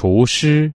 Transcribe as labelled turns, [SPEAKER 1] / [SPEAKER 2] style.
[SPEAKER 1] 厨师。